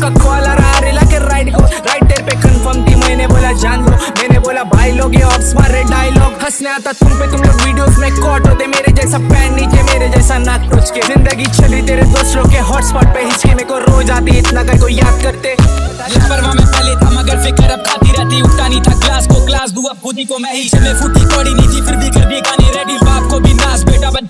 का कॉल आ रहा रेला के राइट हो। राइट टेर पे कंफर्म थी, मैंने बोला, जान लो। मैंने बोला, भाई लोग, ये ऑप्स मारे डायलॉग हंसने आता, तुम पे तुम लोग वीडियोस में कॉट होते, मेरे जैसा पैन नीचे, मेरे जैसा नाक टोच के। ज़िंदगी चली तेरे दोस्तों के हॉटस्पॉट पे, हिचके मेरे को रोज आती, इतना कर को याद करते। लापरवाह में पहले था, मगर फ़िक्र अब खाती रहती, उठता नहीं था। ग्लास को ग्लास दुआ ही को मैं ही। में फूटी, पड़ी नहीं थी, फिर भी कर दिए गाने रेडी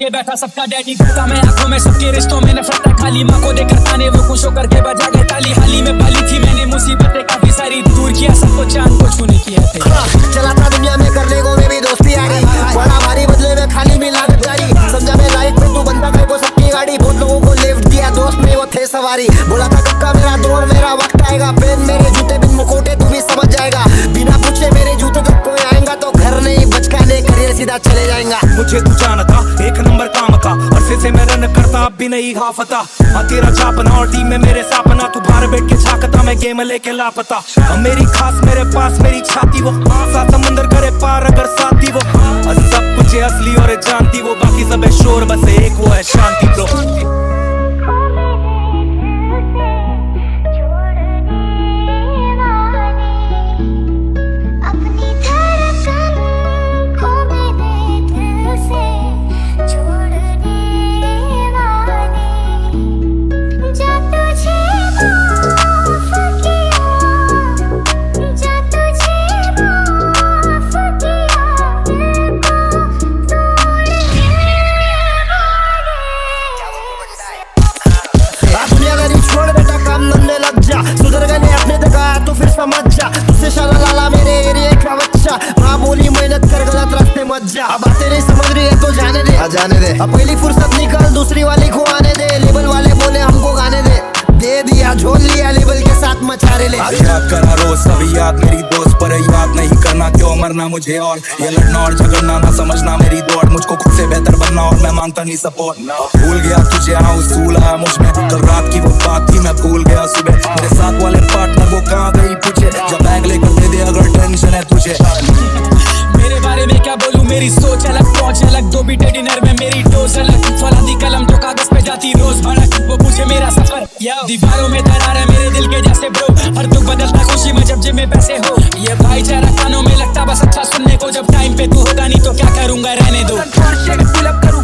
नाच के बैठा सबका डैडी करता मैं आँखों में सबके रिश्तों में नफरत है। खाली माँ को देखकर ताने वो खुश होकर बजा गए ताली हाली में पाली थी मैंने मुसीबतें काफ़ी सारी दूर किया। सबको चाँद को छूने की है चलाता दुनिया में को, मेरी दोस्ती यारी बड़ा भारी बदले में खाली में लागत जारी। समझा मैं लाइफ में तू मेरे को सबकी गाड़ी। बहुत लोगों को लिफ्ट दिया, दोस्त में वो थे सवारी। बोला था, कक्का मेरा दौर, मेरा वक्त भी नहीं हाफता। हाँ तेरा छापना और टीम में मेरे सापना तू बाहर बैठ के छाकता मैं गेम लेके लापता। हाँ मेरी खास मेरे पास मेरी छाती वो। सात समंदर करे पार अगर साथी वो। सब कुछ है असली और जानती वो। बाकी सब है शोर, बस एक वो है शांति मत जा। अब बातें नहीं समझ रही है तो जाने दे। जाने दे। अब पहली फुर्सत निकल दूसरी वाली को आने दे। लेबल वाले बोले हमको गाने दे। दे दिया झोल लिया लेबल के साथ मचारे ले। याद करा रोज सभी याद मेरी दोस्त पर याद नहीं करना। क्यों मरना मुझे और? ये लड़ना और झगड़ना ना समझना मेरी दौड़। मुझको खुद से बेहतर बनना और मैं माँगता नहीं सपोर्ट भूल गया तुझे हाँ उसूल आया मुझमें। कल रात की वो बात थी मैं भूल गया। सुबह मेरी सोच अलग पहुँच अलग दो बीटे डिनर में मेरी डोज अलग। फलादी कलम तो कागज़ पे जाती रोज भड़क। वो पूछे मेरा सफ़र दीवारों में दरार है मेरे दिल के जैसे ब्रो हर दुख बदलता खुशी में जब जेब में पैसे हो। ये भाईचारा कानों में लगता, बस अच्छा सुनने को जब टाइम पे तू होगा, नहीं तो क्या करूँगा रहने दो।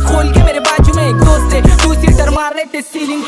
खोल के मेरे बाजू में एक दोस्त है। टू सीटर मारने थे सीलिंग